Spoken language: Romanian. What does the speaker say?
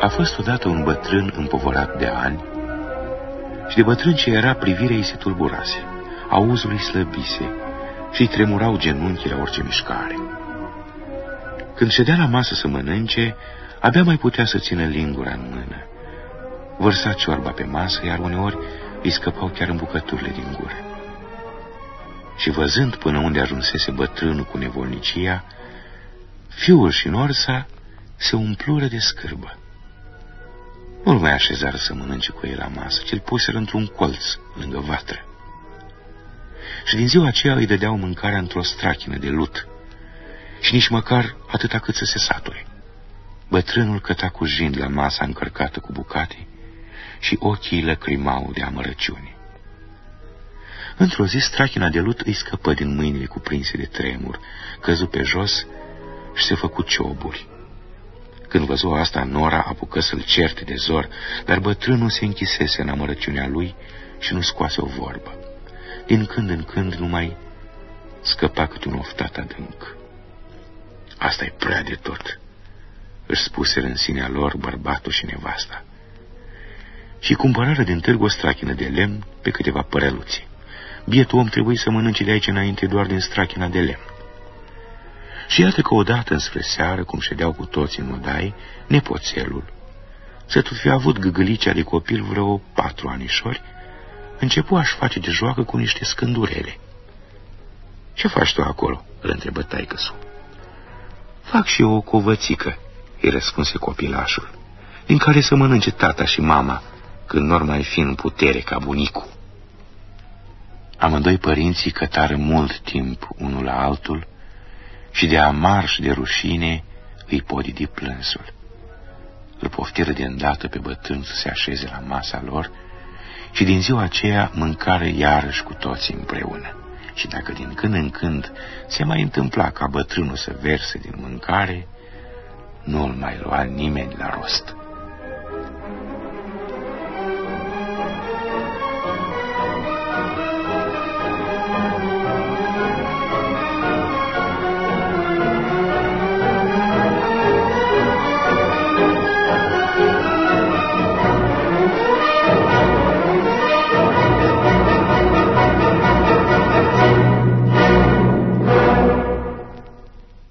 A fost odată un bătrân împovorat de ani și de bătrân ce era privirea ei se tulburase, auzul îi slăbise și îi tremurau genunchii la orice mișcare. Când ședea la masă să mănânce, abia mai putea să țină lingura în mână. Vărsa ciorba pe masă, iar uneori îi scăpau chiar în bucăturile din gură. Și văzând până unde ajunsese bătrânul cu nevolnicia, fiul și Norsa se umplură de scârbă. Nu-l mai așezară să mănânce cu el la masă, ci îl puseră într-un colț, lângă vatră. Și din ziua aceea îi dădeau mâncarea într-o strachină de lut și nici măcar atâta cât să se sature. Bătrânul căta cu jind la masa încărcată cu bucate și ochii lăcrimau de amărăciune. Într-o zi, strachina de lut îi scăpă din mâinile cuprinse de tremur, căzu pe jos și se făcu cioburi. Când văzu asta, Nora apucă să-l certe de zor, dar bătrânul se închisese în amărăciunea lui și nu scoase o vorbă. Din când în când numai scăpa câte un oftat adânc. asta e prea de tot, își spuse în sinea lor bărbatul și nevasta. Și cumpărară din târg o strachină de lemn pe câteva păreluții. Bietul om trebuie să mănânce de aici înainte doar din strachina de lemn. Și iată că odată înspre seară, cum ședeau cu toți în odai, nepoțelul, să tot fi avut gâgâlicea de copil vreo patru anișori, începu a-și face de joacă cu niște scândurele. Ce faci tu acolo?" îl întrebă taicăsul. Fac și eu o covățică," îi răspunse copilașul, din care să mănânce tata și mama, când nu mai fi în putere ca bunicul. Amândoi părinții cătară mult timp unul la altul, și de amar și de rușine îi podidi plânsul. Îl poftiră de îndată pe bătrân să se așeze la masa lor și din ziua aceea mâncare iarăși cu toții împreună. Și dacă din când în când se mai întâmpla ca bătrânul să verse din mâncare, nu îl mai lua nimeni la rost.